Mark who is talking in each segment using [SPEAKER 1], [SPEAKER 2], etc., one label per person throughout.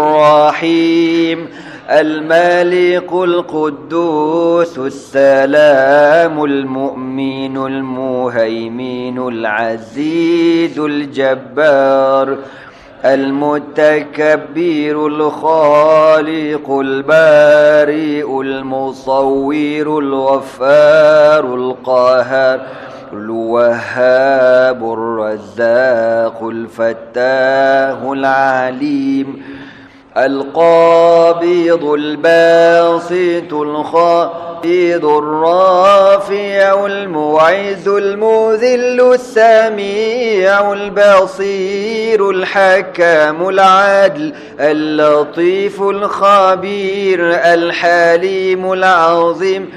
[SPEAKER 1] الرحيم. المالك القدوس السلام المؤمن المهيمن العزيز الجبار المتكبر الخالق البارئ المصور الغفار القاهر الوهاب الرزاق الفتاه العليم القابض الباسط الخافض الرافع المعز المذل السميع البصير الحكام العدل اللطيف الخبير الحليم العظيم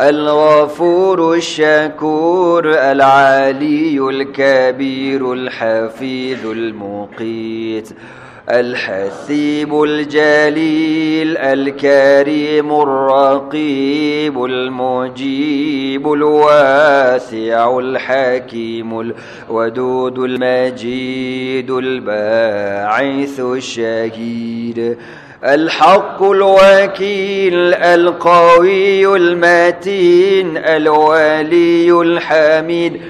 [SPEAKER 1] الغفور الشكور العلي الكبير الحفيظ المقيت الحسيب الجليل الكريم الرقيب المجيب الواسع الحكيم الودود المجيد الباعث الشهيد الحق الوكيل القوي المتين الولي الحميد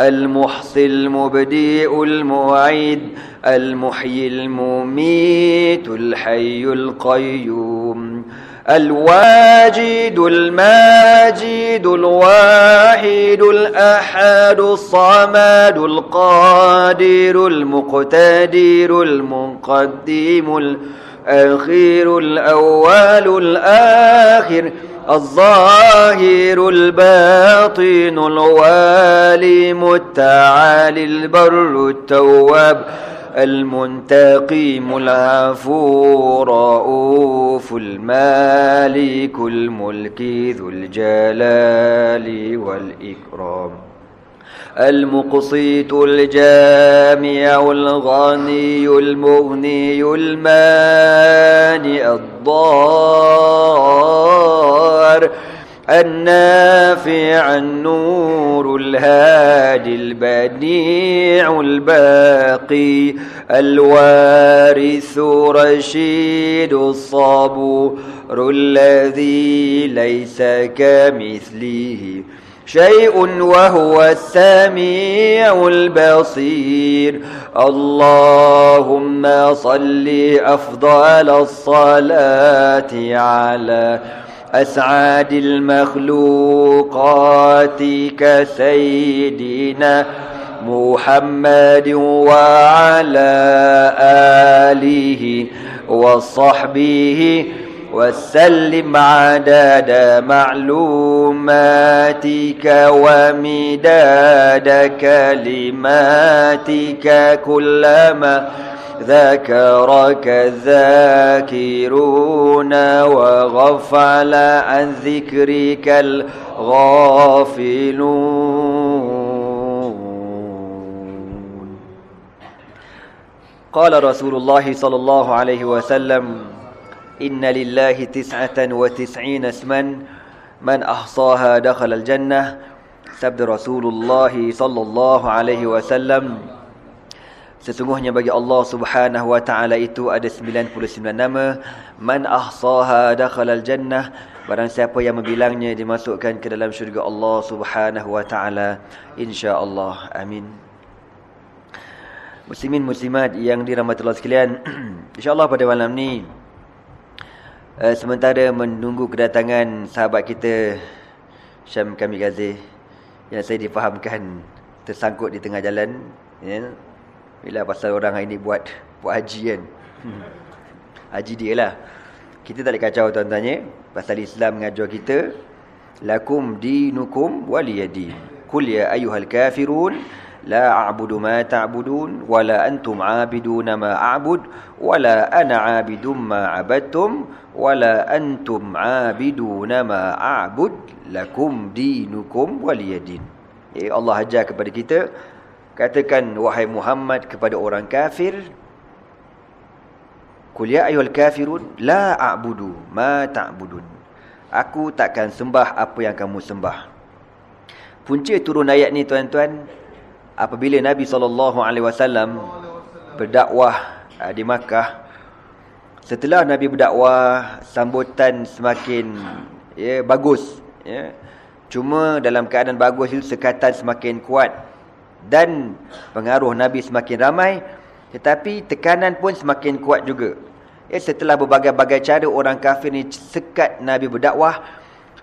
[SPEAKER 1] المحصي المبدئ المعيد المحيي المميت الحي القيوم. الواجد الماجد الواحد الأحد الصمد القادر المقتدر المقدم الأخير الأول الآخر الظاهر الباطن الوالي متعالي البر التواب. المنتقم العفو رؤوف المالك الملك ذو الجلال والإكرام. المقسط الجامع الغني المغني المانع الضار النافع النور الهادي البديع الباقي الوارث رشيد الصبور الذي ليس كمثله شيء وهو السميع البصير اللهم صل أفضل الصلاة على أسعد المخلوقات كسيدنا محمد وعلى آله وصحبه وسلم عدد معلوماتك ومداد كلماتك كلما ذكرك الذاكرون وغفل عن ذكرك الغافلون. قال رسول الله صلى الله عليه وسلم إن لله تسعة وتسعين اسما من أحصاها دخل الجنة. سبد رسول الله صلى الله عليه وسلم. Sesungguhnya bagi Allah Subhanahu wa taala itu ada 99 nama. Man ahsaha dakhalal jannah. Barang siapa yang membilangnya dimasukkan ke dalam syurga Allah Subhanahu wa taala. Insya-Allah. Amin. Muslimin muslimat yang dirahmati Allah sekalian, insya-Allah pada malam ni uh, sementara menunggu kedatangan sahabat kita Syam Kami Gazi yang saya difahamkan tersangkut di tengah jalan ya bila pasal orang hari ni buat buat haji kan. Hmm. Haji dia lah. Kita tak boleh kacau tuan-tuan ya. Pasal Islam mengajar kita. Lakum dinukum waliyadi. Kul ya ayuhal kafirun. La a'budu ma ta'budun. Wa la antum a'biduna ma a'bud. Wa la ana a'bidum ma a'badtum. Wa la antum a'biduna ma a'bud. Lakum dinukum waliyadin. Ya Allah ajar kepada kita. Katakan wahai Muhammad kepada orang kafir Qul ya ayyuhal kafirun la a'budu ma ta'budun Aku takkan sembah apa yang kamu sembah Punca turun ayat ni tuan-tuan apabila Nabi SAW berdakwah uh, di Makkah Setelah Nabi berdakwah, sambutan semakin ya, bagus. Ya. Cuma dalam keadaan bagus itu sekatan semakin kuat. Dan pengaruh Nabi semakin ramai. Tetapi tekanan pun semakin kuat juga. Ya, setelah berbagai-bagai cara orang kafir ni sekat Nabi berdakwah.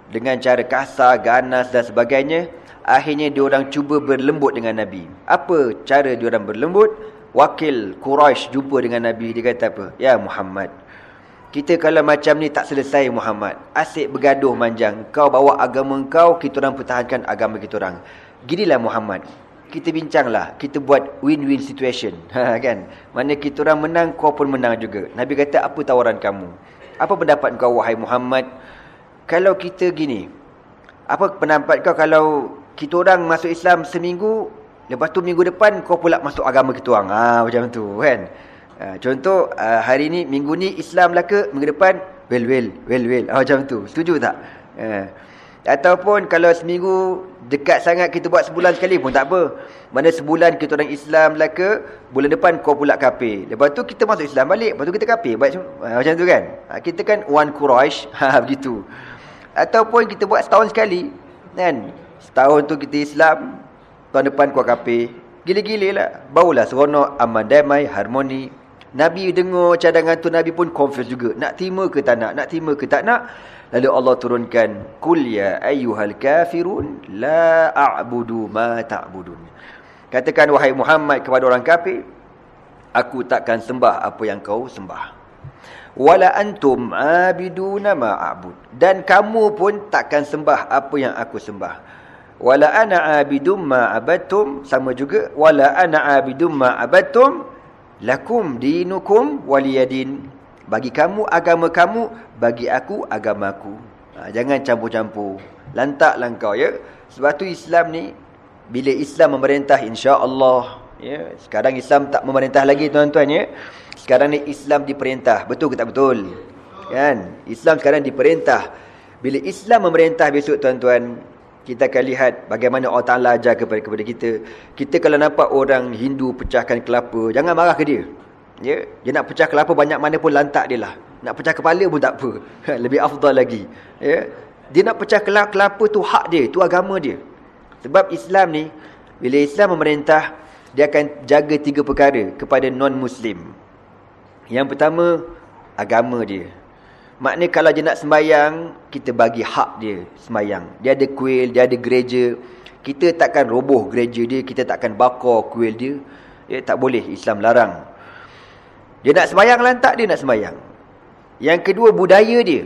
[SPEAKER 1] Dengan cara kasar, ganas dan sebagainya. Akhirnya diorang cuba berlembut dengan Nabi. Apa cara diorang berlembut? Wakil Quraisy jumpa dengan Nabi. Dia kata apa? Ya Muhammad. Kita kalau macam ni tak selesai Muhammad. Asyik bergaduh manjang. Kau bawa agama kau, kita orang pertahankan agama kita orang. Ginilah Muhammad. Kita bincanglah. Kita buat win-win situation. Ha, kan? Mana kita orang menang, kau pun menang juga. Nabi kata, apa tawaran kamu? Apa pendapat kau, wahai Muhammad? Kalau kita gini. Apa pendapat kau kalau kita orang masuk Islam seminggu, lepas tu minggu depan kau pula masuk agama kita orang. Ha, macam tu kan. Ha, contoh uh, hari ni minggu ni Islam lah ke, minggu depan well well well well. Ha, macam tu. Setuju tak? Ha. Ataupun kalau seminggu dekat sangat kita buat sebulan sekali pun tak apa. Mana sebulan kita orang Islam lah ke, bulan depan kau pula kafir. Lepas tu kita masuk Islam balik, lepas tu kita kafir. Baik, ha, macam tu kan? Ha, kita kan one Quraisy, ha, begitu. Ataupun kita buat setahun sekali. Kan? Setahun tu kita Islam, tahun depan kau kafir. Gila-gila lah. Baulah seronok, aman damai, harmoni. Nabi dengar cadangan tu, Nabi pun confuse juga. Nak terima ke tak nak? Nak terima ke tak nak? Lalu Allah turunkan, Kul ya ayyuhal kafirun, la a'budu ma ta'budun. Katakan, wahai Muhammad kepada orang kafir, Aku takkan sembah apa yang kau sembah. Wala antum abiduna ma a'bud. Dan kamu pun takkan sembah apa yang aku sembah. Wala ana abidum ma abattum sama juga wala ana abidum ma abattum lakum dinukum waliyadin bagi kamu agama kamu bagi aku agamaku ha, jangan campur-campur. Lantaklah kau ya. Sebab tu Islam ni bila Islam memerintah insya-Allah ya. Sekarang Islam tak memerintah lagi tuan-tuan ya. Sekarang ni Islam diperintah. Betul ke tak betul? Kan? Islam sekarang diperintah. Bila Islam memerintah besok tuan-tuan kita akan lihat bagaimana Allah Ta'ala ajar kepada, kepada kita. Kita kalau nampak orang Hindu pecahkan kelapa, jangan marah ke dia. Ya, Dia nak pecah kelapa banyak mana pun lantak dia lah. Nak pecah kepala pun tak apa. Lebih afdal lagi. Ya, Dia nak pecah kelapa tu hak dia, tu agama dia. Sebab Islam ni, bila Islam memerintah, dia akan jaga tiga perkara kepada non-Muslim. Yang pertama, agama dia. Maknanya kalau dia nak sembayang, kita bagi hak dia sembayang. Dia ada kuil, dia ada gereja. Kita takkan roboh gereja dia, kita takkan bakar kuil dia. Ya, tak boleh, Islam larang. Dia nak sembayang lantak, dia nak sembayang. Yang kedua, budaya dia.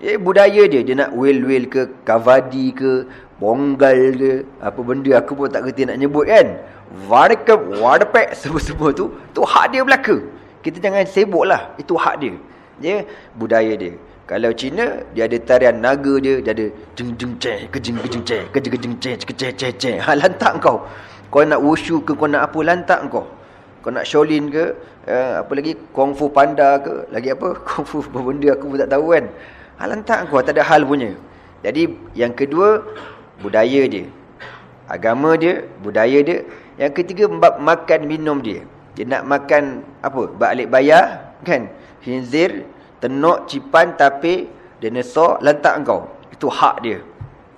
[SPEAKER 1] Ya, budaya dia, dia nak wil-wil ke, kavadi ke, bonggal ke, apa benda aku pun tak kerti nak nyebut kan. Varkep, wadapek, semua-semua tu, tu hak dia belaka. Kita jangan sibuk lah, itu hak dia ya budaya dia kalau Cina dia ada tarian naga dia dia ada jeng jeng ceh kejeng kejeng ceh kejeng kejeng ceh ceh ceh ceh ha lantak kau kau nak wushu ke kau nak apa lantak kau kau nak shaolin ke uh, apa lagi kung fu panda ke lagi apa? Kung fu benda aku pun tak tahu kan. Ha lantak kau tak ada hal punya. Jadi yang kedua budaya dia. Agama dia budaya dia. Yang ketiga makan minum dia. Dia nak makan apa? Balik bayar kan? Khinzir, tenuk, cipan, tapi dinosaur, lantak engkau. Itu hak dia.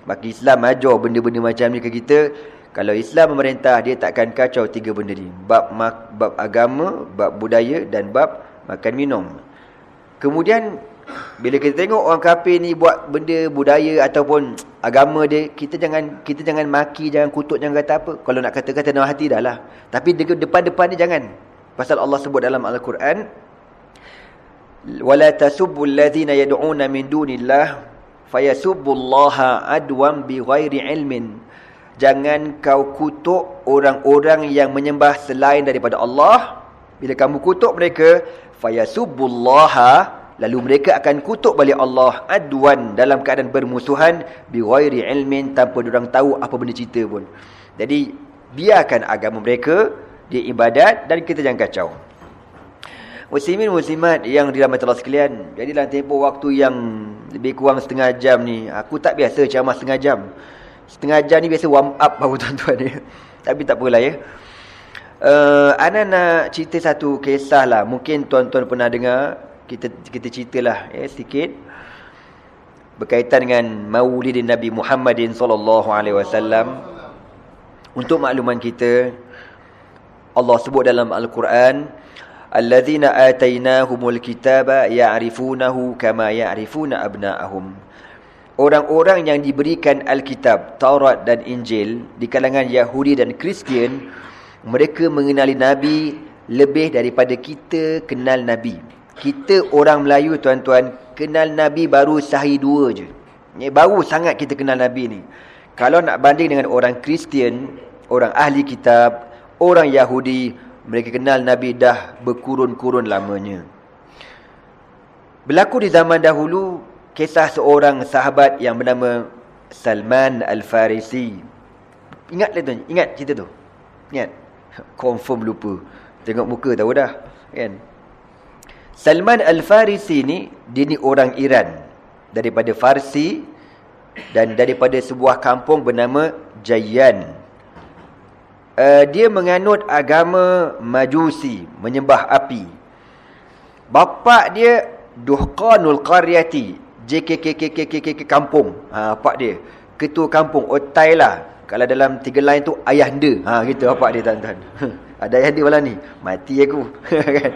[SPEAKER 1] Bagi Islam ajar benda-benda macam ni ke kita. Kalau Islam memerintah, dia takkan kacau tiga benda ni. Bab, bab agama, bab budaya dan bab makan minum. Kemudian, bila kita tengok orang kafir ni buat benda budaya ataupun agama dia, kita jangan kita jangan maki, jangan kutuk, jangan kata apa. Kalau nak kata-kata dalam hati dah lah. Tapi depan-depan ni jangan. Pasal Allah sebut dalam Al-Quran, wala tasubbu alladhina yad'una min dunillah fayasubbullaha adwan bighairi ilmin jangan kau kutuk orang-orang yang menyembah selain daripada Allah bila kamu kutuk mereka fayasubbullaha lalu mereka akan kutuk balik Allah adwan dalam keadaan bermusuhan bighairi ilmin tanpa orang tahu apa benda cerita pun jadi biarkan agama mereka dia ibadat dan kita jangan kacau Muslimin muslimat yang dirahmati Allah sekalian. Jadi dalam tempoh waktu yang lebih kurang setengah jam ni, aku tak biasa ceramah setengah jam. Setengah jam ni biasa warm up baru tuan-tuan ni. Tapi tak apalah ya. Uh, Ana nak cerita satu kisah lah. Mungkin tuan-tuan pernah dengar. kita kita ceritalah ya sedikit berkaitan dengan Maulid Nabi Muhammadin wasallam untuk makluman kita Allah sebut dalam Al-Quran alladzina atainahumul kitaba ya'rifunahu kama ya'rifuna abna'ahum orang-orang yang diberikan Alkitab Taurat dan Injil di kalangan Yahudi dan Kristian mereka mengenali nabi lebih daripada kita kenal nabi. Kita orang Melayu tuan-tuan kenal nabi baru sehari dua je. Ni baru sangat kita kenal nabi ni. Kalau nak banding dengan orang Kristian orang ahli kitab orang Yahudi mereka kenal Nabi dah berkurun-kurun lamanya. Berlaku di zaman dahulu kisah seorang sahabat yang bernama Salman Al-Farisi. Ingat tu, ingat cerita tu. Ingat. Confirm lupa. Tengok muka tahu dah, kan? Salman Al-Farisi ni dia ni orang Iran daripada Farsi dan daripada sebuah kampung bernama Jayan uh, dia menganut agama majusi, menyembah api. Bapa dia Duhqanul Qaryati, JKKKKKK kampung. Ha bapak dia, ketua kampung Otai lah. Kalau dalam tiga lain tu ayah dia. Ha gitu bapak dia tuan-tuan. Ada ayah dia malam ni, mati aku. Kan?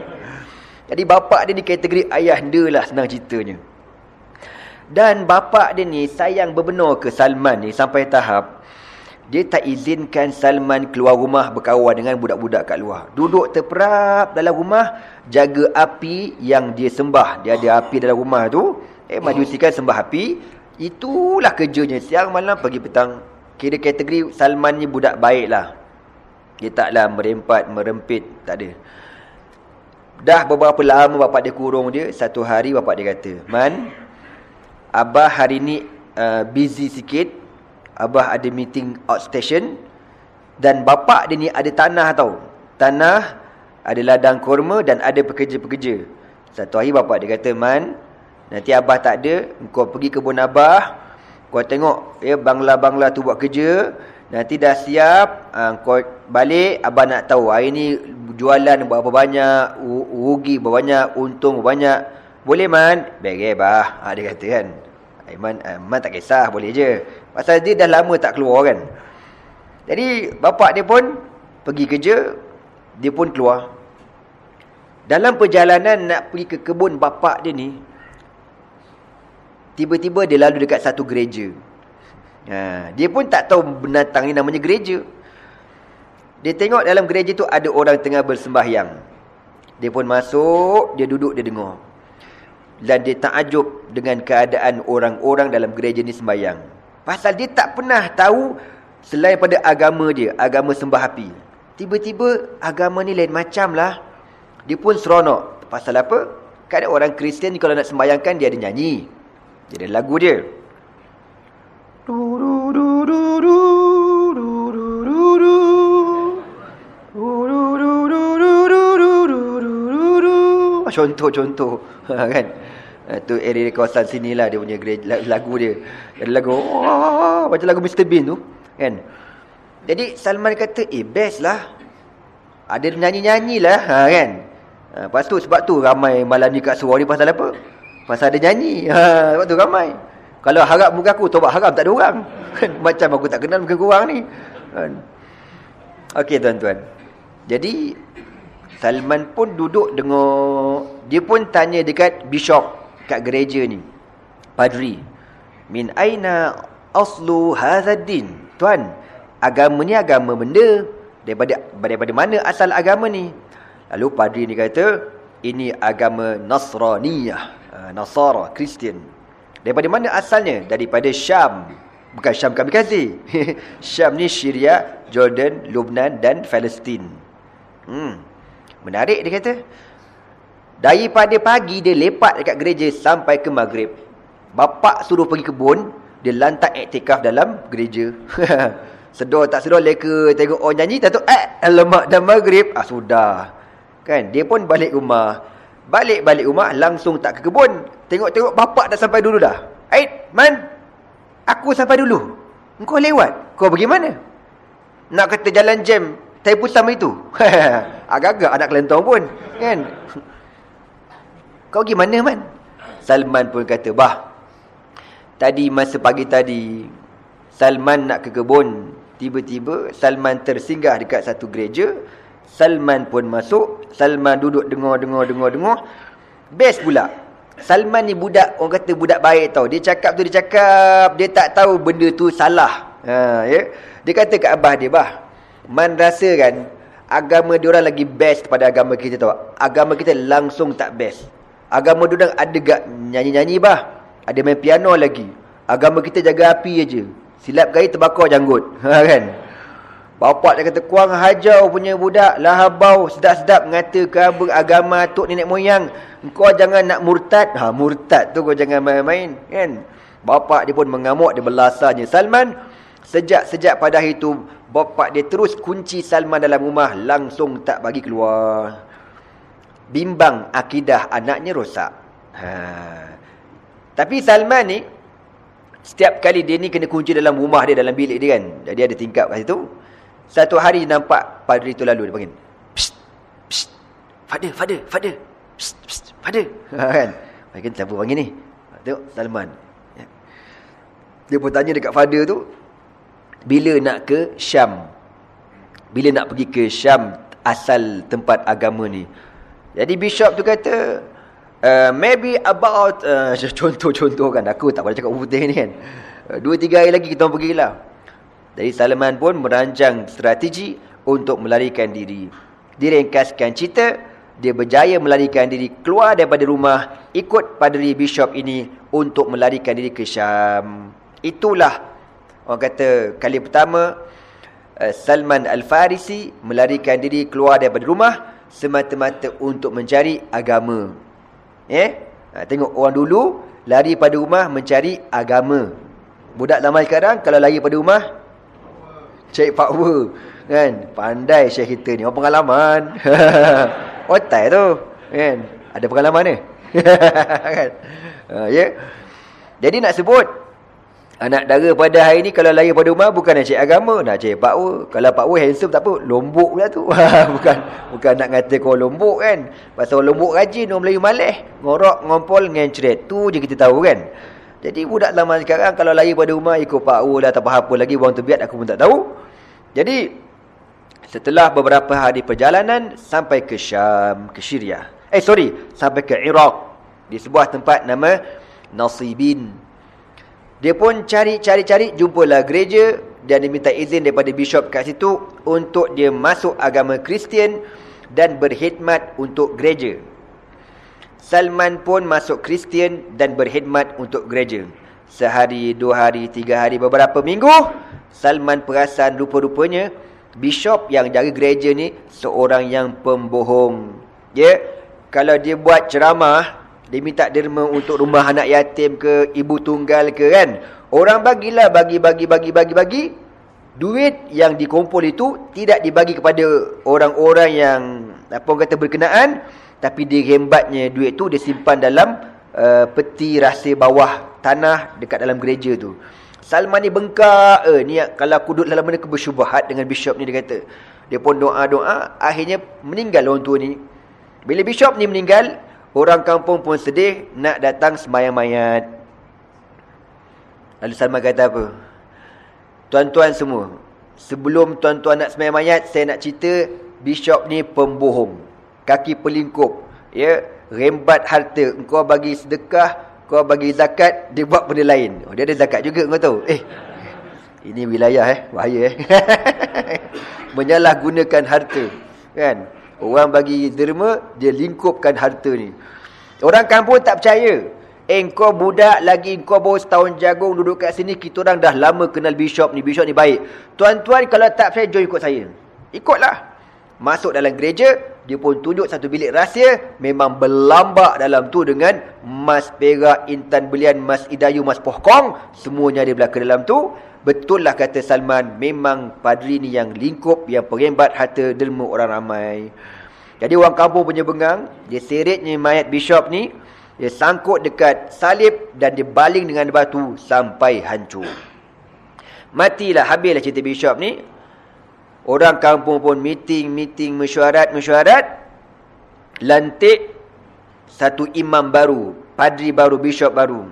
[SPEAKER 1] Jadi bapa dia ni kategori ayah dia lah senang ceritanya. Dan bapa dia ni sayang berbenar ke Salman ni sampai tahap dia tak izinkan Salman keluar rumah berkawan dengan budak-budak kat luar. Duduk terperap dalam rumah, jaga api yang dia sembah. Dia ada api dalam rumah tu. Eh, majusi kan sembah api. Itulah kerjanya. Siang malam, pagi petang. Kira kategori Salman ni budak baik lah. Dia taklah merempat, merempit. Tak ada. Dah beberapa lama bapak dia kurung dia. Satu hari bapak dia kata, Man, Abah hari ni uh, busy sikit. Abah ada meeting outstation dan bapa dia ni ada tanah tau. Tanah ada ladang kurma dan ada pekerja-pekerja. Satu hari bapa dia kata, "Man, nanti abah tak ada, kau pergi kebun abah, kau tengok ya bangla-bangla tu buat kerja, nanti dah siap, uh, kau balik, abah nak tahu hari ni jualan berapa banyak, rugi berapa banyak, untung berapa banyak." Boleh man? Baik, bah. Ha, dia kata kan. Aiman, Aiman tak kisah, boleh je. Pasal dia dah lama tak keluar kan. Jadi bapak dia pun pergi kerja, dia pun keluar. Dalam perjalanan nak pergi ke kebun bapak dia ni, tiba-tiba dia lalu dekat satu gereja. Ha, dia pun tak tahu binatang ni namanya gereja. Dia tengok dalam gereja tu ada orang tengah bersembahyang. Dia pun masuk, dia duduk, dia dengar. Dan dia takjub dengan keadaan orang-orang dalam gereja ni sembahyang. Pasal dia tak pernah tahu selain pada agama dia, agama sembah api. Tiba-tiba agama ni lain macam lah. Dia pun seronok. Pasal apa? Kan orang Kristian ni kalau nak sembahyangkan dia ada nyanyi. Dia ada lagu dia. Contoh-contoh kan itu uh, area kawasan sini lah dia punya lagu dia. Ada lagu oh, macam lagu Mr Bean tu, kan? Jadi Salman kata, "Eh, best lah. Ada nyanyi-nyanyi lah, ha, kan?" Ha, lepas tu sebab tu ramai malam ni kat surau ni pasal apa? Pasal ada nyanyi. Ha, sebab tu ramai. Kalau harap muka aku tobat haram tak ada orang. Macam aku tak kenal muka korang ni. Kan? Okey tuan-tuan. Jadi Salman pun duduk dengar dia pun tanya dekat bishop kat gereja ni. Padri. Min aina aslu hazaddin? Tuan, agama ni agama benda. Daripada daripada mana asal agama ni? Lalu padri ni kata, ini agama Nasraniyah. Ha, Nasara, Kristian. Daripada mana asalnya? Daripada Syam. Bukan Syam kami kasih. Syam ni Syria, Jordan, Lubnan dan Palestin. Hmm. Menarik dia kata. Daripada pagi dia lepak dekat gereja sampai ke maghrib. Bapak suruh pergi kebun, dia lantak iktikaf dalam gereja. sedar tak sedar leka tengok orang nyanyi tak tahu eh alamak dah maghrib. Ah sudah. Kan dia pun balik rumah. Balik-balik rumah langsung tak ke kebun. Tengok-tengok bapak dah sampai dulu dah. Ait, man. Aku sampai dulu. Engkau lewat. Kau pergi mana? Nak kata jalan jam, tai putam itu. Agak-agak anak kelentong pun, kan? Kau pergi mana man? Salman pun kata, bah. Tadi masa pagi tadi, Salman nak ke kebun. Tiba-tiba Salman tersinggah dekat satu gereja. Salman pun masuk. Salman duduk dengar, dengar, dengar, dengar. Best pula. Salman ni budak, orang kata budak baik tau. Dia cakap tu, dia cakap. Dia tak tahu benda tu salah. Ha, ya? Dia kata kat abah dia, bah. Man rasa kan, agama dia orang lagi best pada agama kita tau. Agama kita langsung tak best. Agama dia orang ada gak nyanyi-nyanyi bah. Ada main piano lagi. Agama kita jaga api aja. Silap gaya terbakar janggut. Ha kan? Bapak dia kata kuang hajau punya budak lahabau sedap-sedap ngata ke agama tok nenek moyang. Kau jangan nak murtad. Ha murtad tu kau jangan main-main kan. Bapak dia pun mengamuk dia belasahnya Salman. Sejak-sejak pada hari itu bapak dia terus kunci Salman dalam rumah langsung tak bagi keluar. Bimbang akidah anaknya rosak. Ha. Tapi Salman ni setiap kali dia ni kena kunci dalam rumah dia dalam bilik dia kan. Jadi ada tingkap kat situ. Satu hari nampak padri tu lalu dia panggil. Psst, psst. Father, father, father. Psst, psst, father. Ha, kan? Mungkin siapa panggil ni? Tengok Salman. Ya. Dia pun tanya dekat father tu. Bila nak ke Syam? Bila nak pergi ke Syam asal tempat agama ni? Jadi bishop tu kata, Uh, maybe about uh, contoh-contoh kan aku tak boleh cakap putih ni kan uh, dua tiga hari lagi kita pergi lah jadi Salman pun merancang strategi untuk melarikan diri diringkaskan cerita dia berjaya melarikan diri keluar daripada rumah ikut padri bishop ini untuk melarikan diri ke Syam itulah orang kata kali pertama uh, Salman Al-Farisi melarikan diri keluar daripada rumah semata-mata untuk mencari agama Eh? Ha, tengok orang dulu lari pada rumah mencari agama. Budak zaman sekarang kalau lari pada rumah cari power. Kan? Pandai syekh kita ni. Orang pengalaman. Otai tu. Kan? Ada pengalaman ni. kan? Ha, ya? Yeah? Jadi nak sebut Anak dara pada hari ni kalau lahir pada rumah bukan nak cari agama, nak cari power. Kalau power handsome tak apa, lombok pula tu. bukan bukan nak kata kau lombok kan. Pasal lombok rajin, orang Melayu malih. Ngorok, ngompol, ngencret. Tu je kita tahu kan. Jadi budak zaman sekarang kalau lahir pada rumah ikut power lah, tak apa-apa lagi. Buang terbiat aku pun tak tahu. Jadi, setelah beberapa hari perjalanan, sampai ke Syam, ke Syria. Eh sorry, sampai ke Iraq. Di sebuah tempat nama Nasibin. Dia pun cari-cari-cari, jumpalah gereja dan dia minta izin daripada bishop kat situ untuk dia masuk agama Kristian dan berkhidmat untuk gereja. Salman pun masuk Kristian dan berkhidmat untuk gereja. Sehari, dua hari, tiga hari, beberapa minggu, Salman perasan rupa-rupanya bishop yang jaga gereja ni seorang yang pembohong. Ya, kalau dia buat ceramah, dia minta derma untuk rumah anak yatim ke, ibu tunggal ke kan. Orang bagilah bagi-bagi bagi-bagi bagi. Duit yang dikumpul itu tidak dibagi kepada orang-orang yang apa kata berkenaan. Tapi dia hembatnya duit tu dia simpan dalam uh, peti rahsia bawah tanah dekat dalam gereja tu. Salman ni bengkak. Eh, ni kalau aku duduk dalam benda kebersyubahat dengan bishop ni dia kata. Dia pun doa-doa. Akhirnya meninggal orang tua ni. Bila bishop ni meninggal, Orang kampung pun sedih nak datang sembahyang mayat. Lalu Salman kata apa? Tuan-tuan semua, sebelum tuan-tuan nak sembahyang mayat, saya nak cerita bishop ni pembohong. Kaki pelingkup, ya, rembat harta. Engkau bagi sedekah, kau bagi zakat, dia buat benda lain. Oh, dia ada zakat juga kau tahu. Eh. Ini wilayah eh, bahaya eh. Menyalahgunakan harta, kan? Orang bagi derma, dia lingkupkan harta ni. Orang kampung tak percaya. Eh, kau budak lagi, kau baru setahun jagung duduk kat sini, kita orang dah lama kenal bishop ni. Bishop ni baik. Tuan-tuan, kalau tak percaya, jom ikut saya. Ikutlah. Masuk dalam gereja, dia pun tunjuk satu bilik rahsia. Memang berlambak dalam tu dengan mas perak, intan belian, mas idayu, mas pohkong. Semuanya dia belakang dalam tu. Betul lah kata Salman, memang padri ni yang lingkup, yang perembat harta delma orang ramai. Jadi orang kampung punya bengang, dia seretnya mayat bishop ni, dia sangkut dekat salib dan dia baling dengan batu sampai hancur. Matilah, habislah cerita bishop ni. Orang kampung pun meeting, meeting, mesyuarat, mesyuarat. Lantik satu imam baru, padri baru, bishop baru.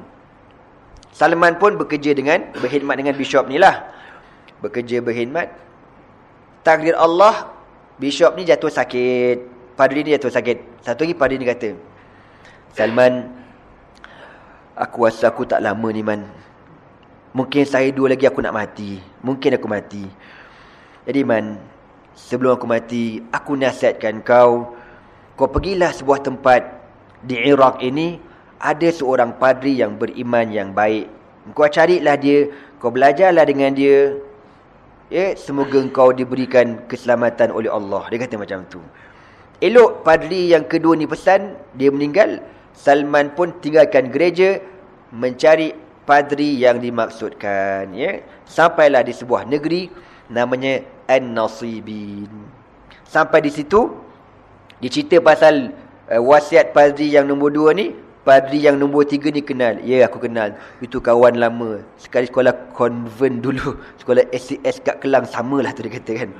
[SPEAKER 1] Salman pun bekerja dengan, berkhidmat dengan bishop ni lah. Bekerja berkhidmat. Takdir Allah, bishop ni jatuh sakit. Padri ni jatuh sakit. Satu lagi padri ni kata, Salman, aku rasa aku tak lama ni man. Mungkin saya dua lagi aku nak mati. Mungkin aku mati. Jadi man, sebelum aku mati, aku nasihatkan kau, kau pergilah sebuah tempat di Iraq ini, ada seorang padri yang beriman yang baik. Kau carilah dia, kau belajarlah dengan dia. Ya, semoga kau diberikan keselamatan oleh Allah. Dia kata macam tu. Elok padri yang kedua ni pesan, dia meninggal. Salman pun tinggalkan gereja, mencari padri yang dimaksudkan ya sampailah di sebuah negeri namanya An-Nasibin. Sampai di situ dicerita pasal uh, wasiat padri yang nombor dua ni padri yang nombor tiga ni kenal. Ya aku kenal. Itu kawan lama. Sekali sekolah konvent dulu. Sekolah SCS kat Kelang samalah tu dia kata kan.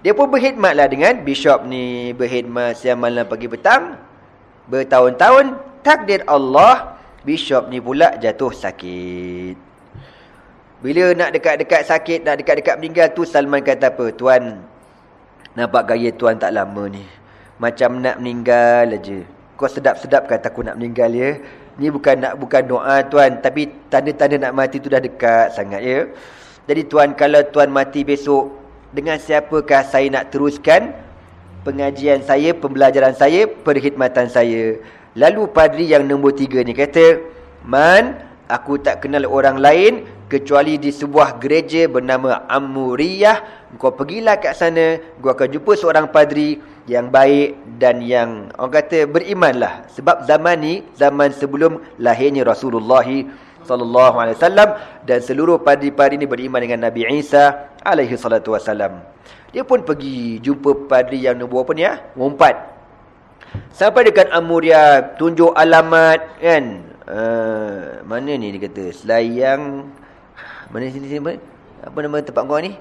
[SPEAKER 1] Dia pun berkhidmatlah dengan bishop ni berkhidmat siang malam pagi petang. Bertahun-tahun takdir Allah Bishop ni pula jatuh sakit. Bila nak dekat-dekat sakit, nak dekat-dekat meninggal tu Salman kata apa? Tuan, nampak gaya tuan tak lama ni. Macam nak meninggal aja. Kau sedap-sedap kata aku nak meninggal ya. Ni bukan nak bukan doa tuan, tapi tanda-tanda nak mati tu dah dekat sangat ya. Jadi tuan kalau tuan mati besok, dengan siapakah saya nak teruskan pengajian saya, pembelajaran saya, perkhidmatan saya? Lalu padri yang nombor tiga ni kata, Man, aku tak kenal orang lain kecuali di sebuah gereja bernama Amuriyah. Kau pergilah kat sana, kau akan jumpa seorang padri yang baik dan yang orang kata berimanlah. Sebab zaman ni, zaman sebelum lahirnya Rasulullah sallallahu alaihi wasallam dan seluruh padri-padri ni beriman dengan Nabi Isa alaihi salatu wasallam. Dia pun pergi jumpa padri yang nombor apa ni ya? Empat. Sampai dekat Amuria tunjuk alamat kan. Uh, mana ni dia kata? Selayang mana sini sini? Apa nama tempat kau ni?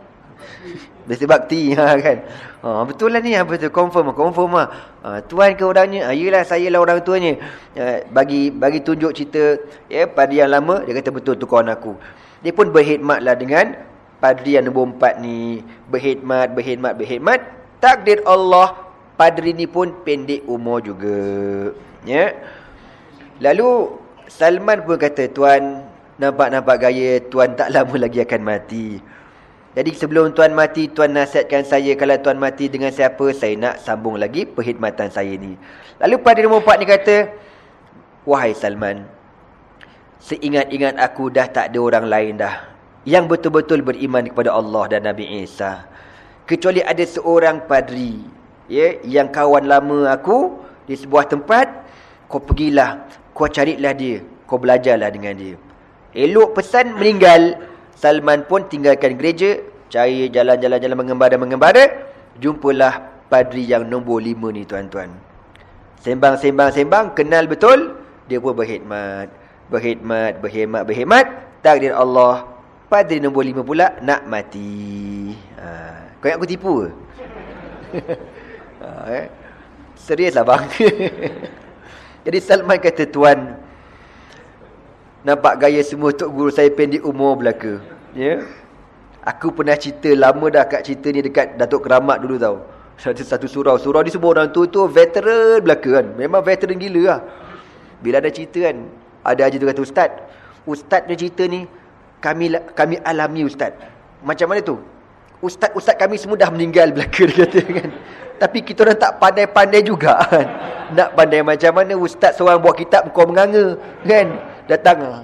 [SPEAKER 1] Desa Bakti ha, kan. Ha, betul lah ni apa tu confirm confirm ah. Ha, tuan ke orangnya? Ha, yalah saya lah orang tuanya. Ha, bagi bagi tunjuk cerita ya padri yang lama dia kata betul tu kawan aku. Dia pun berkhidmatlah dengan padri yang nombor empat ni. Berkhidmat, berkhidmat, berkhidmat. Takdir Allah Padri ni pun pendek umur juga. Ya. Lalu Salman pun kata, "Tuan, nampak-nampak gaya tuan tak lama lagi akan mati." Jadi sebelum tuan mati, tuan nasihatkan saya kalau tuan mati dengan siapa, saya nak sambung lagi perkhidmatan saya ni. Lalu pada nombor empat ni kata, "Wahai Salman, seingat-ingat aku dah tak ada orang lain dah yang betul-betul beriman kepada Allah dan Nabi Isa. Kecuali ada seorang padri ya yang kawan lama aku di sebuah tempat kau pergilah kau carilah dia kau belajarlah dengan dia. Elok pesan meninggal Salman pun tinggalkan gereja cari jalan-jalan jalan mengembara-mengembara jumpalah padri yang nombor lima ni tuan-tuan. Sembang-sembang-sembang kenal betul dia pun berkhidmat. Berkhidmat berkhidmat berkhidmat. Takdir Allah padri nombor lima pula nak mati. Ha. kau ingat aku tipu ke Ha, eh? Serius lah bang. Jadi Salman kata, Tuan, nampak gaya semua Tok Guru saya pendek umur belaka. Ya? Aku pernah cerita lama dah kat cerita ni dekat Datuk Keramat dulu tau. Satu, satu surau. Surau ni semua orang tu tu veteran belaka kan. Memang veteran gila lah. Bila ada cerita kan, ada aja tu kata, Ustaz, Ustaz punya cerita ni, kami kami alami Ustaz. Macam mana tu? Ustaz-ustaz kami semua dah meninggal belaka dia kata kan. Tapi kita orang tak pandai-pandai juga kan. Nak pandai macam mana ustaz seorang buat kitab kau menganga kan. Datang ah.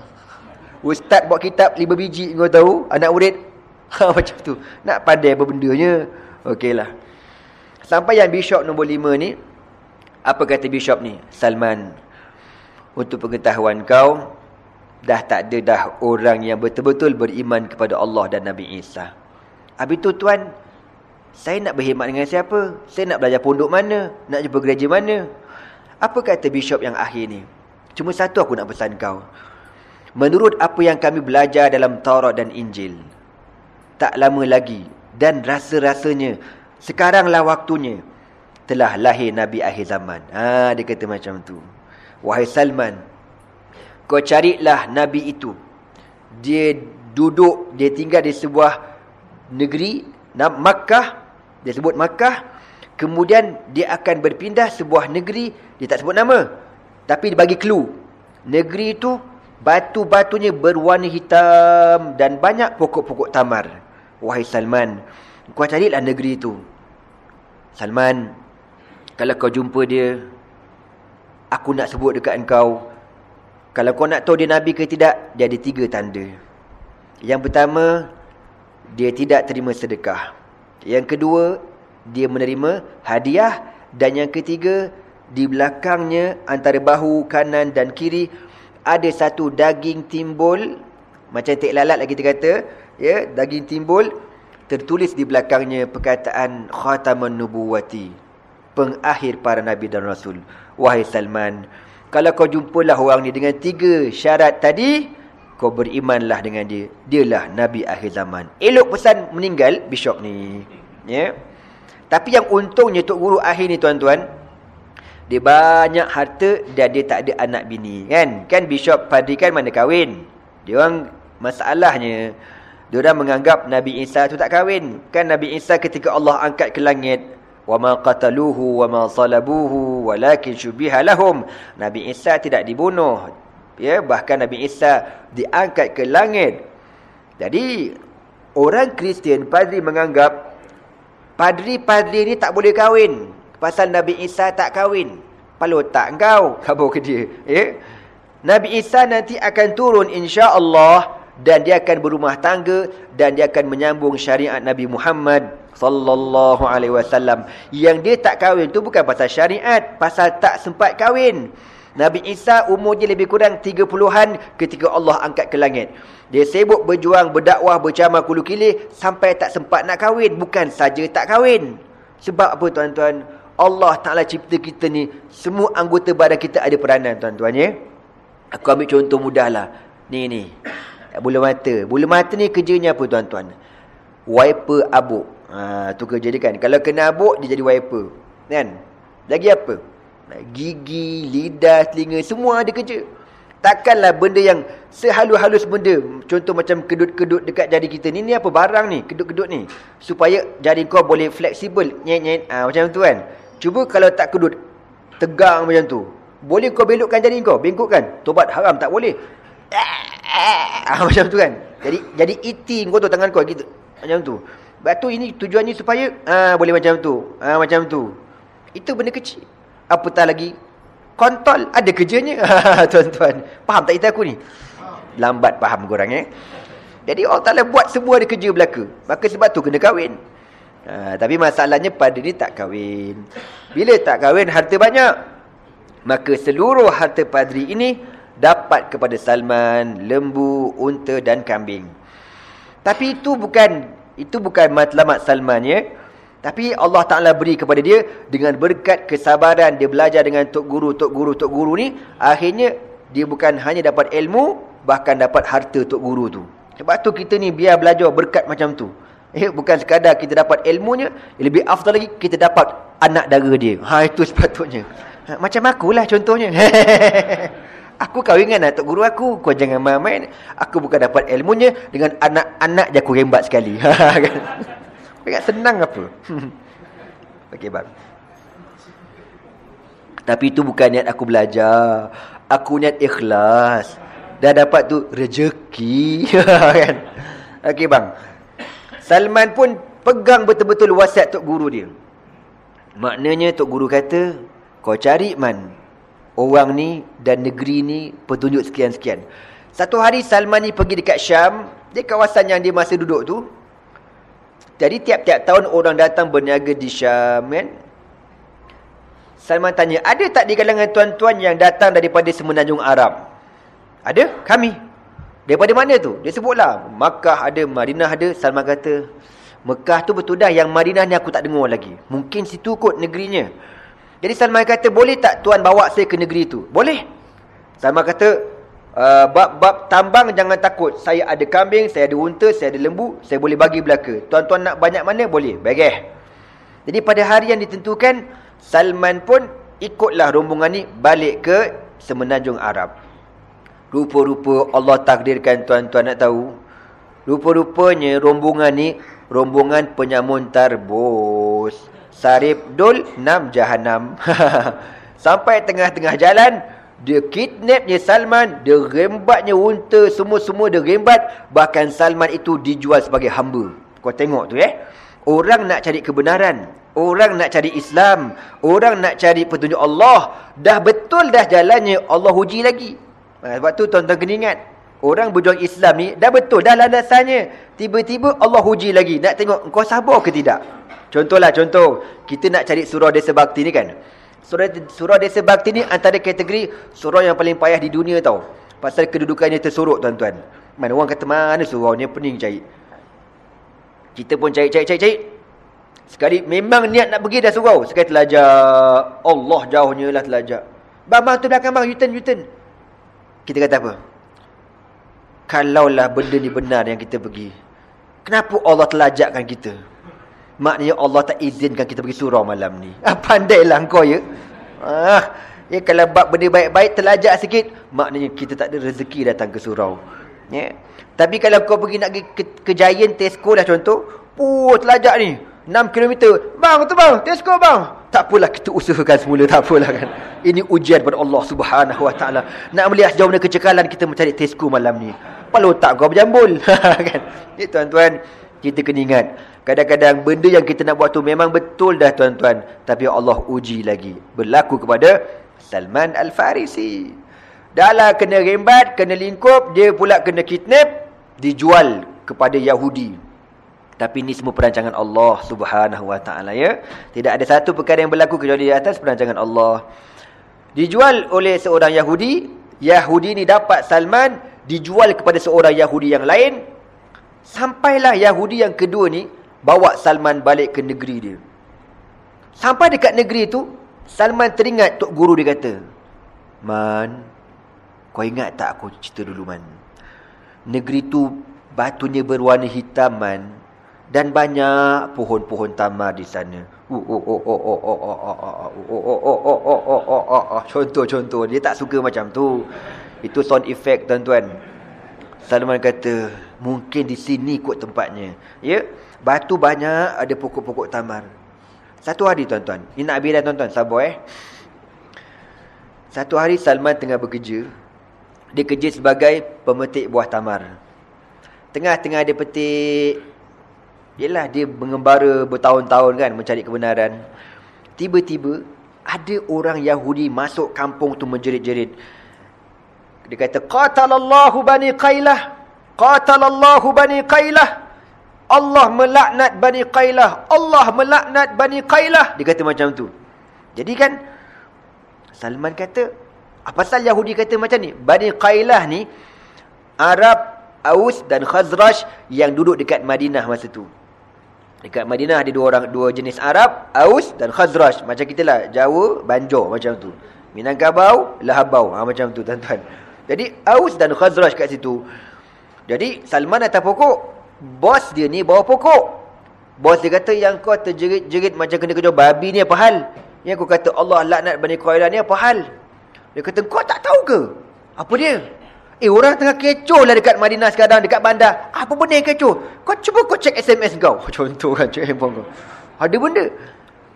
[SPEAKER 1] Ustaz buat kitab lima biji kau tahu. Anak murid. Ha, macam tu. Nak pandai apa bendanya. Okeylah. Sampai yang bishop nombor lima ni. Apa kata bishop ni? Salman. Untuk pengetahuan kau. Dah tak ada dah orang yang betul-betul beriman kepada Allah dan Nabi Isa. Habis tu tuan. Saya nak berkhidmat dengan siapa? Saya nak belajar pondok mana? Nak jumpa gereja mana? Apa kata bishop yang akhir ni? Cuma satu aku nak pesan kau. Menurut apa yang kami belajar dalam Taurat dan Injil. Tak lama lagi. Dan rasa-rasanya. Sekaranglah waktunya. telah lahir Nabi akhir zaman. Ha, dia kata macam tu. Wahai Salman, kau carilah Nabi itu. Dia duduk, dia tinggal di sebuah negeri, Makkah. Dia sebut Makkah. Kemudian dia akan berpindah sebuah negeri, dia tak sebut nama. Tapi dia bagi clue. Negeri itu, batu-batunya berwarna hitam dan banyak pokok-pokok tamar. Wahai Salman, kau carilah negeri itu. Salman, kalau kau jumpa dia, aku nak sebut dekat engkau. Kalau kau nak tahu dia Nabi ke tidak, dia ada tiga tanda. Yang pertama, dia tidak terima sedekah. Yang kedua, dia menerima hadiah. Dan yang ketiga, di belakangnya antara bahu kanan dan kiri, ada satu daging timbul. Macam tek lalat lah kita kata. Ya, daging timbul. Tertulis di belakangnya perkataan khataman nubuwati pengakhir para nabi dan rasul. Wahai Salman, kalau kau jumpalah orang ni dengan tiga syarat tadi, kau berimanlah dengan dia. Dialah nabi akhir zaman. Elok pesan meninggal bishop ni. Ya. Tapi yang untungnya tok guru akhir ni tuan-tuan, dia banyak harta dan dia tak ada anak bini, kan? Kan bishop padri kan mana kahwin. Dia orang masalahnya dia orang menganggap Nabi Isa tu tak kahwin. Kan Nabi Isa ketika Allah angkat ke langit, وَمَا قَتَلُوهُ وَمَا صَلَبُوهُ وَلَكِنْ شُبِهَ لَهُمْ Nabi Isa tidak dibunuh. Ya, bahkan Nabi Isa diangkat ke langit. Jadi, orang Kristian, padri menganggap, padri-padri ni tak boleh kahwin. Pasal Nabi Isa tak kahwin. Palu tak engkau, kabur ke dia. Ya? Nabi Isa nanti akan turun insya-Allah dan dia akan berumah tangga dan dia akan menyambung syariat Nabi Muhammad sallallahu alaihi wasallam yang dia tak kahwin tu bukan pasal syariat pasal tak sempat kahwin Nabi Isa umurnya lebih kurang 30-an ketika Allah angkat ke langit. Dia sibuk berjuang berdakwah bercamah kulu kili sampai tak sempat nak kahwin. Bukan saja tak kahwin. Sebab apa tuan-tuan? Allah Taala cipta kita ni semua anggota badan kita ada peranan tuan-tuan ya? Aku ambil contoh mudahlah. Ni ni. Bulu mata. Bulu mata ni kerjanya apa tuan-tuan? Wiper abuk. Ha, tu kerja dia kan. Kalau kena abuk, dia jadi wiper. Kan? Lagi apa? Gigi, lidah, telinga, semua ada kerja. Takkanlah benda yang sehalus-halus benda. Contoh macam kedut-kedut dekat jari kita ni. Ni apa barang ni? Kedut-kedut ni. Supaya jari kau boleh fleksibel. Nyet-nyet. Ha, macam tu kan? Cuba kalau tak kedut. Tegang macam tu. Boleh kau belokkan jari kau? Bengkokkan? Tobat haram tak boleh. Ha, macam tu kan? Jadi jadi iti kau tu tangan kau gitu. Macam tu. Batu ini tujuannya supaya ah boleh macam tu. Ah macam tu. Itu benda kecil. Apatah lagi kontol ada kerjanya. Tuan-tuan, faham tak kita aku ni? Lambat faham korang eh. Jadi Allah Taala buat semua ada kerja belaka. Maka sebab tu kena kahwin. Ha, tapi masalahnya pada ni tak kahwin. Bila tak kahwin harta banyak. Maka seluruh harta padri ini dapat kepada Salman, lembu, unta dan kambing. Tapi itu bukan itu bukan matlamat Salman ya. Tapi Allah Ta'ala beri kepada dia dengan berkat kesabaran dia belajar dengan tok guru, tok guru, tok guru ni. Akhirnya dia bukan hanya dapat ilmu, bahkan dapat harta tok guru tu. Sebab tu kita ni biar belajar berkat macam tu. Eh, bukan sekadar kita dapat ilmunya, lebih afdal lagi kita dapat anak dara dia. Ha itu sepatutnya. Ha, macam akulah contohnya. Aku kahwin dengan anak guru aku. Kau jangan main-main. Aku bukan dapat ilmunya. Dengan anak-anak je aku rembat sekali. kan? senang apa? Okey, bang. Tapi itu bukan niat aku belajar. Aku niat ikhlas. Dah dapat tu rezeki. kan? Okey, bang. Salman pun pegang betul-betul wasiat Tok Guru dia. Maknanya Tok Guru kata, kau cari man orang ni dan negeri ni petunjuk sekian-sekian. Satu hari Salman ni pergi dekat Syam, di kawasan yang dia masa duduk tu. Jadi tiap-tiap tahun orang datang berniaga di Syam kan. Salman tanya, ada tak di kalangan tuan-tuan yang datang daripada semenanjung Arab? Ada? Kami. Daripada mana tu? Dia sebutlah. Makkah ada, Madinah ada. Salman kata, Mekah tu betul dah. Yang Madinah ni aku tak dengar lagi. Mungkin situ kot negerinya. Jadi Salman kata, boleh tak tuan bawa saya ke negeri itu? Boleh. Salman kata, bab-bab uh, tambang jangan takut. Saya ada kambing, saya ada unta, saya ada lembu, saya boleh bagi belaka. Tuan-tuan nak banyak mana? Boleh. Bagih. Jadi pada hari yang ditentukan, Salman pun ikutlah rombongan ni balik ke semenanjung Arab. Rupa-rupa Allah takdirkan tuan-tuan nak tahu. Rupa-rupanya rombongan ni rombongan penyamun tarbus. Sarip dul nam jahanam. Sampai tengah-tengah jalan, dia kidnapnya Salman, dia rembatnya unta, semua-semua dia rembat. Bahkan Salman itu dijual sebagai hamba. Kau tengok tu eh. Orang nak cari kebenaran. Orang nak cari Islam. Orang nak cari petunjuk Allah. Dah betul dah jalannya, Allah uji lagi. Ha, sebab tu tuan-tuan kena ingat. Orang berjuang Islam ni, dah betul dah landasannya. Tiba-tiba Allah uji lagi. Nak tengok, kau sabar ke tidak? Contohlah, contoh. Kita nak cari surah desa bakti ni kan. Surah, surah Desa Bakti ni antara kategori surah yang paling payah di dunia tau. Pasal kedudukannya tersorok tuan-tuan. Mana orang kata mana surah ni pening cari. Kita pun cari, cari, cari, cari. Sekali memang niat nak pergi dah surau. Sekali telajak. Allah jauhnya lah telajak. Bang, bang tu belakang bang. U-turn, U-turn. Kita kata apa? Kalaulah benda ni benar yang kita pergi. Kenapa Allah telajakkan kita? Maknanya Allah tak izinkan kita pergi surau malam ni. Ah, pandailah kau ya. Ah, ya kalau bab benda baik-baik terlajak sikit, maknanya kita tak ada rezeki datang ke surau. Ya. Tapi kalau kau pergi nak pergi ke, ke Giant Tesco lah contoh, puh terlajak ni. 6 km. Bang, tu bang, Tesco bang. Tak apalah kita usahakan semula, tak apalah kan. Ini ujian pada Allah Subhanahu Wa Taala. Nak melihat jauh mana kecekalan kita mencari Tesco malam ni. Kalau tak kau berjambul. kan. Ya tuan-tuan, kita kena ingat. Kadang-kadang benda yang kita nak buat tu memang betul dah tuan-tuan. Tapi Allah uji lagi. Berlaku kepada Salman Al-Farisi. Dah lah kena rembat, kena lingkup. Dia pula kena kidnap. Dijual kepada Yahudi. Tapi ini semua perancangan Allah subhanahu wa ta'ala ya. Tidak ada satu perkara yang berlaku kecuali di atas perancangan Allah. Dijual oleh seorang Yahudi. Yahudi ni dapat Salman. Dijual kepada seorang Yahudi yang lain. Sampailah Yahudi yang kedua ni bawa Salman balik ke negeri dia. Sampai dekat negeri tu, Salman teringat Tok Guru dia kata, Man, kau ingat tak aku cerita dulu, Man? Negeri tu batunya berwarna hitam, Man. Dan banyak pohon-pohon tamar di sana. Contoh-contoh. Dia tak suka macam tu. Itu sound effect, tuan-tuan. Salman kata, mungkin di sini kot tempatnya. Ya? Batu banyak, ada pokok-pokok tamar. Satu hari tuan-tuan. Ini nak habis dah tuan-tuan. Sabar eh. Satu hari Salman tengah bekerja. Dia kerja sebagai pemetik buah tamar. Tengah-tengah dia petik. Yelah dia mengembara bertahun-tahun kan mencari kebenaran. Tiba-tiba ada orang Yahudi masuk kampung tu menjerit-jerit. Dia kata, Qatalallahu bani qailah. Qatalallahu bani qailah. Allah melaknat Bani Qailah. Allah melaknat Bani Qailah. Dia kata macam tu. Jadi kan, Salman kata, apa pasal Yahudi kata macam ni? Bani Qailah ni, Arab, Aus dan Khazraj yang duduk dekat Madinah masa tu. Dekat Madinah ada dua orang dua jenis Arab, Aus dan Khazraj. Macam kita lah, Jawa, Banjo macam tu. Minangkabau, Lahabau. Ha, macam tu tuan-tuan. Jadi, Aus dan Khazraj kat situ. Jadi, Salman atas pokok, bos dia ni bawa pokok. Bos dia kata yang kau terjerit-jerit macam kena kejar babi ni apa hal? Yang kau kata Allah laknat Bani Quraidah ni apa hal? Dia kata kau tak tahu ke? Apa dia? Eh orang tengah kecoh lah dekat Madinah sekarang, dekat bandar. Apa benda yang kecoh? Kau cuba kau cek SMS kau. Contoh kan cek handphone kau. Ada benda.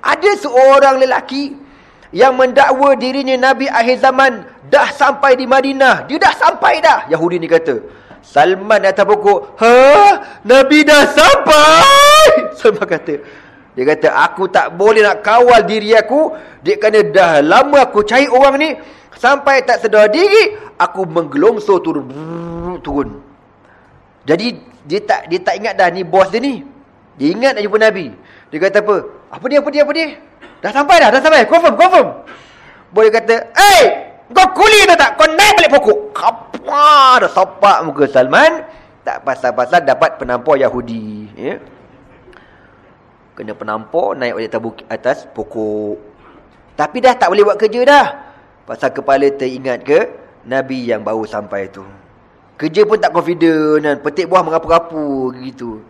[SPEAKER 1] Ada seorang lelaki yang mendakwa dirinya Nabi akhir zaman dah sampai di Madinah. Dia dah sampai dah. Yahudi ni kata. Salman atas pokok. Ha? Nabi dah sampai. Salman kata. Dia kata, aku tak boleh nak kawal diri aku. Dia kena dah lama aku cari orang ni. Sampai tak sedar diri. Aku menggelongsor turun. turun. Jadi, dia tak dia tak ingat dah ni bos dia ni. Dia ingat nak jumpa Nabi. Dia kata apa? Apa dia, apa dia, apa dia? Dah sampai dah, dah sampai. Confirm, confirm. Boleh kata, Eh, kau kuli tu tak? Kau naik balik pokok. Kapar dah sopak muka Salman. Tak pasal-pasal dapat penampor Yahudi. Ya? Kena penampor naik balik tabuk atas pokok. Tapi dah tak boleh buat kerja dah. Pasal kepala teringat ke Nabi yang baru sampai tu. Kerja pun tak confident dan petik buah merapu-rapu gitu.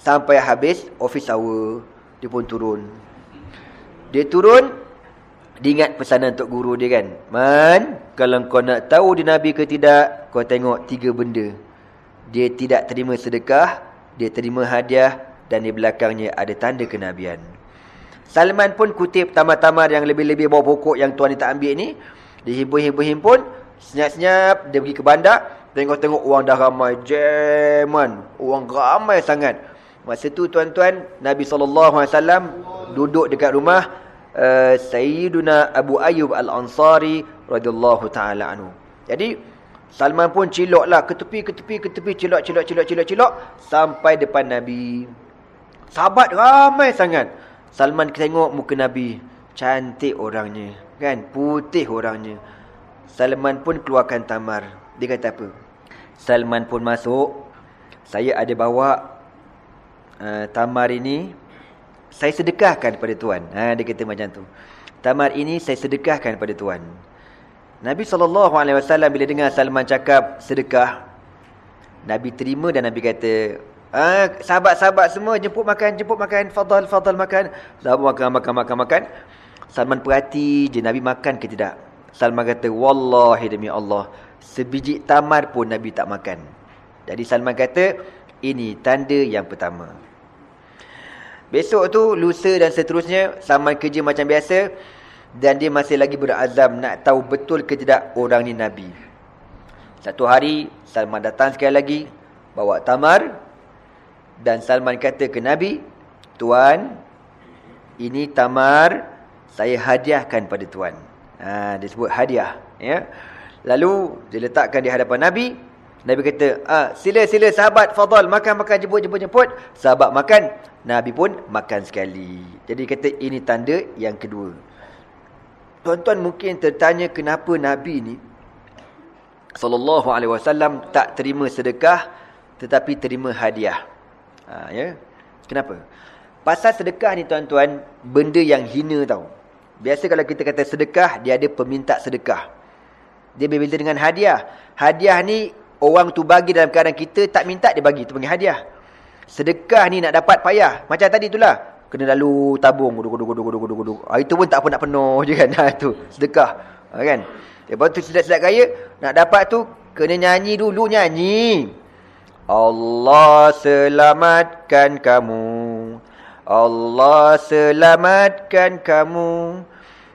[SPEAKER 1] Sampai habis office hour dia pun turun. Dia turun, dia ingat pesanan untuk guru dia kan. Man, kalau kau nak tahu dia Nabi ke tidak, kau tengok tiga benda. Dia tidak terima sedekah, dia terima hadiah dan di belakangnya ada tanda kenabian. Salman pun kutip tamar-tamar yang lebih-lebih bawah pokok yang tuan dia tak ambil ni. Dihimpun-himpun, senyap-senyap, dia pergi ke bandar. Tengok-tengok orang dah ramai. Jeman. Orang ramai sangat. Masa tu tuan-tuan, Nabi SAW duduk dekat rumah uh, Sayyiduna Abu Ayyub Al-Ansari radhiyallahu taala anhu. Jadi Salman pun ciloklah ke tepi ke tepi ke tepi cilok cilok cilok cilok cilok sampai depan Nabi. Sahabat ramai sangat. Salman tengok muka Nabi, cantik orangnya, kan? Putih orangnya. Salman pun keluarkan tamar. Dia kata apa? Salman pun masuk. Saya ada bawa uh, tamar ini saya sedekahkan kepada tuan. Ha, dia kata macam tu. Tamar ini saya sedekahkan kepada tuan. Nabi SAW bila dengar Salman cakap sedekah. Nabi terima dan Nabi kata. Ah, sahabat-sahabat semua jemput makan, jemput makan. Fadal, fadal makan. Sahabat makan, makan, makan, makan. Salman perhati je Nabi makan ke tidak. Salman kata, Wallahi demi Allah. Sebiji tamar pun Nabi tak makan. Jadi Salman kata, ini tanda yang pertama. Besok tu lusa dan seterusnya sama kerja macam biasa dan dia masih lagi berazam nak tahu betul ke tidak orang ni nabi. Satu hari Salman datang sekali lagi bawa tamar dan Salman kata ke nabi, "Tuan, ini tamar saya hadiahkan pada tuan." Ha disebut hadiah, ya. Lalu diletakkan di hadapan nabi Nabi kata, ah, sila sila sahabat fadal makan makan jemput jemput jemput. Sahabat makan, Nabi pun makan sekali. Jadi kata ini tanda yang kedua. Tuan-tuan mungkin tertanya kenapa Nabi ni sallallahu alaihi wasallam tak terima sedekah tetapi terima hadiah. Ha, ya. Kenapa? Pasal sedekah ni tuan-tuan benda yang hina tau. Biasa kalau kita kata sedekah dia ada peminta sedekah. Dia berbeza dengan hadiah. Hadiah ni orang tu bagi dalam keadaan kita tak minta dia bagi tu panggil hadiah. Sedekah ni nak dapat payah. Macam tadi itulah kena lalu tabung guduk guduk guduk guduk guduk ah itu pun tak apa nak penuh je kan. Ha tu sedekah. Ha, kan? Lepas tu sedek-sedek kaya nak dapat tu kena nyanyi dulu nyanyi. Allah selamatkan kamu. Allah selamatkan kamu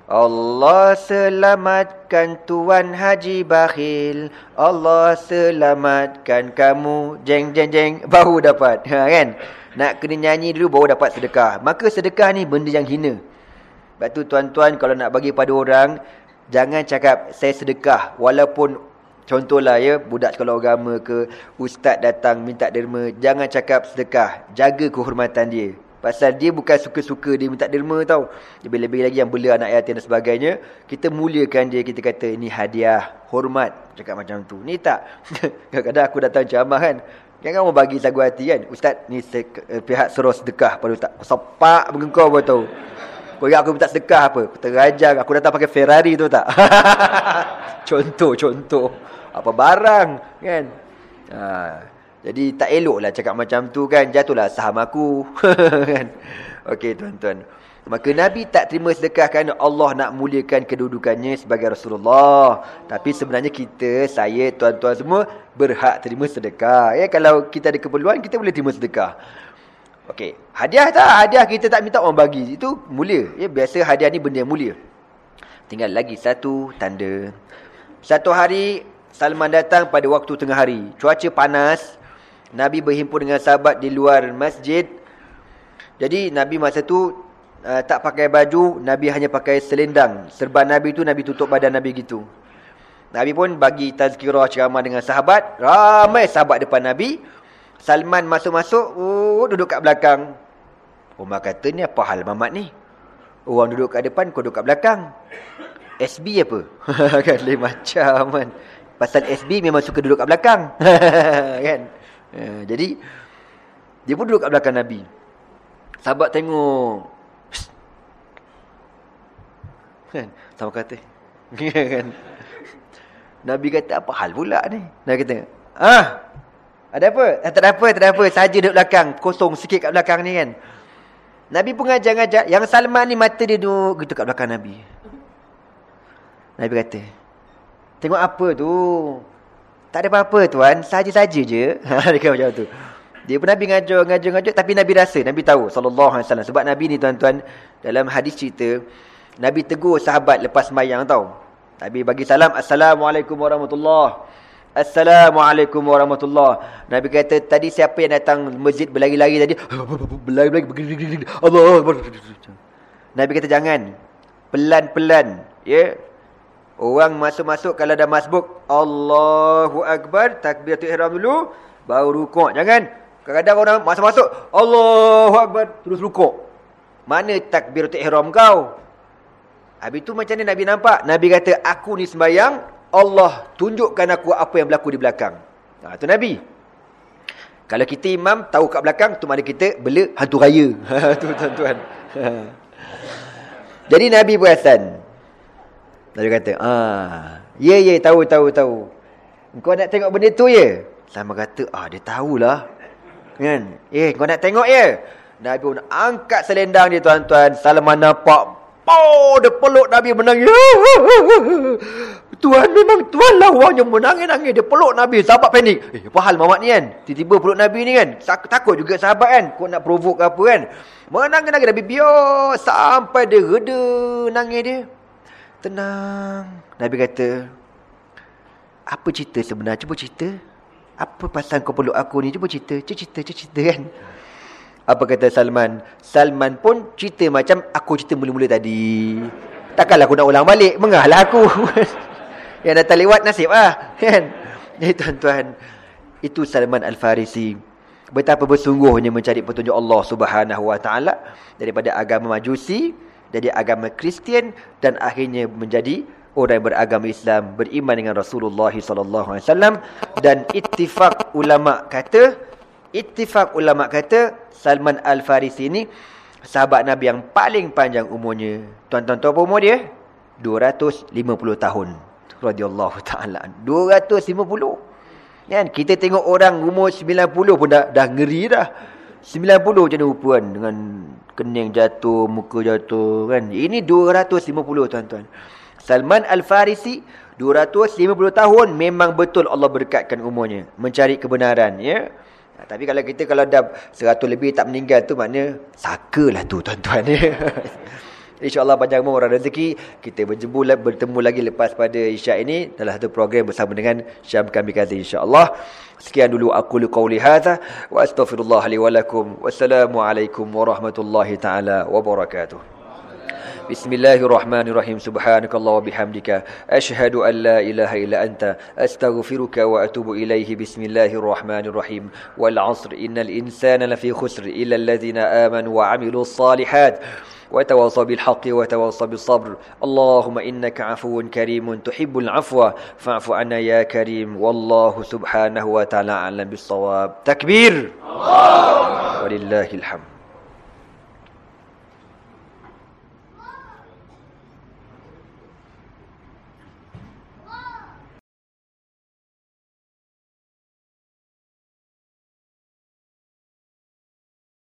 [SPEAKER 1] Allah selamatkan Tuan Haji Bakhil. Allah selamatkan kamu. Jeng, jeng, jeng. Baru dapat. Ha, kan? Nak kena nyanyi dulu baru dapat sedekah. Maka sedekah ni benda yang hina. Sebab tu tuan-tuan kalau nak bagi pada orang. Jangan cakap saya sedekah. Walaupun contohlah ya. Budak sekolah agama ke. Ustaz datang minta derma. Jangan cakap sedekah. Jaga kehormatan dia. Pasal dia bukan suka-suka dia minta derma tau. Lebih-lebih lagi yang bela anak yatim dan sebagainya. Kita muliakan dia, kita kata ini hadiah, hormat. Cakap macam tu. Ni tak. Kadang-kadang aku datang ceramah kan. Kan kamu bagi sagu hati kan. Ustaz ni se uh, pihak suruh sedekah pada ustaz. Aku sepak mengengkau apa tau. Kau ingat aku minta sedekah apa? Aku. Aku datang pakai Ferrari tu tak? contoh, contoh. Apa barang kan. Haa. Jadi tak eloklah cakap macam tu kan. Jatuhlah saham aku. kan? Okey tuan-tuan. Maka Nabi tak terima sedekah kerana Allah nak muliakan kedudukannya sebagai Rasulullah. Tapi sebenarnya kita, saya, tuan-tuan semua berhak terima sedekah. Ya, kalau kita ada keperluan, kita boleh terima sedekah. Okey, hadiah tak? Hadiah kita tak minta orang bagi. Itu mulia. Ya, biasa hadiah ni benda mulia. Tinggal lagi satu tanda. Satu hari, Salman datang pada waktu tengah hari. Cuaca panas. Nabi berhimpun dengan sahabat di luar masjid. Jadi Nabi masa tu uh, tak pakai baju, Nabi hanya pakai selendang. Serban Nabi tu Nabi tutup badan Nabi gitu. Nabi pun bagi tazkirah ceramah dengan sahabat. Ramai sahabat depan Nabi. Salman masuk-masuk, oh, duduk kat belakang. Umar kata ni apa hal mamat ni? Orang duduk kat depan, kau duduk kat belakang. SB apa? kan lain macam kan. Pasal SB memang suka duduk kat belakang. kan? Ya, jadi dia pun duduk kat belakang Nabi. Sahabat tengok. Kan? Sama kata. kan? Nabi kata apa hal pula ni? Nabi kata, "Ah. Ada apa? Eh, tak ada apa, tak ada apa. Saja duduk belakang, kosong sikit kat belakang ni kan." Nabi pun ngajar-ngajar. Yang Salman ni mata dia duduk gitu kat belakang Nabi. Nabi kata, tengok apa tu? Tak ada apa-apa tuan, saja-saja je. dia kata macam tu. Dia pun Nabi ngajar, ngajar, ngajar. Tapi Nabi rasa, Nabi tahu. Sallallahu alaihi wasallam. Sebab Nabi ni tuan-tuan, dalam hadis cerita, Nabi tegur sahabat lepas mayang tau. Nabi bagi salam, Assalamualaikum warahmatullahi Assalamualaikum warahmatullahi Nabi kata, tadi siapa yang datang masjid berlari-lari tadi? Berlari-lari, Allah Nabi kata, jangan. Pelan-pelan. Ya. Orang masuk-masuk kalau dah masbuk, Allahu Akbar, takbiratul ihram dulu, baru rukuk. Jangan. Kadang-kadang orang masuk-masuk, Allahu Akbar, terus rukuk. Mana takbiratul ihram kau? Habis tu macam ni Nabi nampak? Nabi kata, aku ni sembahyang, Allah tunjukkan aku apa yang berlaku di belakang. Ha, itu Nabi. Kalau kita imam tahu kat belakang, tu mana kita bela hantu raya. tu tuan-tuan. Jadi Nabi perasan. Nabi kata, ah, ya, ya, tahu, tahu, tahu. Kau nak tengok benda tu ya? Sama kata, ah, dia tahulah. Kan? Eh, kau nak tengok ya? Nabi pun angkat selendang dia tuan-tuan. Salman nampak. Oh, dia peluk Nabi menangis. Tuhan memang Tuhan yang menangis-nangis. Dia peluk Nabi. Sahabat panik. Eh, apa hal Muhammad ni kan? Tiba-tiba peluk Nabi ni kan? Takut juga sahabat kan? Kau nak provoke apa kan? Menangis-nangis Nabi biar sampai dia reda nangis dia. Tenang. Nabi kata, apa cerita sebenarnya? Cuba cerita. Apa pasal kau peluk aku ni? Cuba cerita. Cuba cerita, cuba cerita kan? Apa kata Salman? Salman pun cerita macam aku cerita mula-mula tadi. Takkanlah aku nak ulang balik. Mengalah aku. Yang datang lewat nasib lah. Kan? Jadi tuan-tuan. Itu Salman Al-Farisi. Betapa bersungguhnya mencari petunjuk Allah subhanahu wa ta'ala. Daripada agama majusi. Jadi agama Kristian. Dan akhirnya menjadi orang yang beragama Islam. Beriman dengan Rasulullah SAW. Dan ittifak ulama kata. Ittifak ulama kata. Salman Al-Farisi ini. Sahabat Nabi yang paling panjang umurnya. Tuan-tuan tahu umur dia? 250 tahun radhiyallahu taala 250 kan kita tengok orang umur 90 pun dah dah ngeri dah 90 macam mana rupa kan dengan kening jatuh muka jatuh kan? Ini 250 tuan-tuan. Salman Al-Farisi 250 tahun memang betul Allah berkatkan umurnya. Mencari kebenaran ya? Tapi kalau kita kalau dah 100 lebih tak meninggal tu makna sakalah tu tuan-tuan ya InsyaAllah panjang umur orang rezeki. Kita berjumpa bertemu lagi lepas pada isyak ini. Dalam satu program bersama dengan Syam Kami Kazi insyaAllah. Sekian dulu aku liqawli hadha. Wa astaghfirullah li walakum. Wassalamualaikum warahmatullahi ta'ala wabarakatuh. بسم الله الرحمن الرحيم سبحانك الله وبحمدك أشهد أن لا إله إلا أنت أستغفرك وأتوب إليه بسم الله الرحمن الرحيم والعصر إن الإنسان لفي خسر إلا الذين آمنوا وعملوا الصالحات وتواصى بالحق وتواصى بالصبر اللهم إنك عفو كريم تحب العفو فاعف عنا يا كريم والله سبحانه وتعالى أعلم بالصواب تكبير الله ولله الحمد